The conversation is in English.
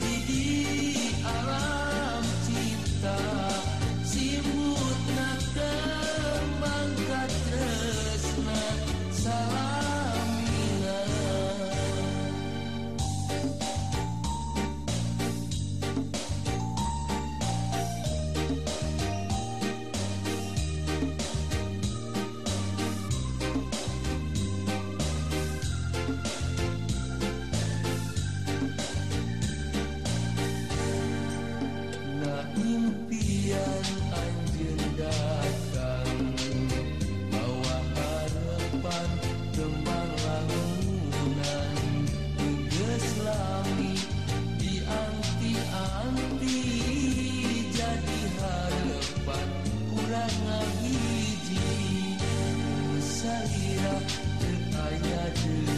didi aram you.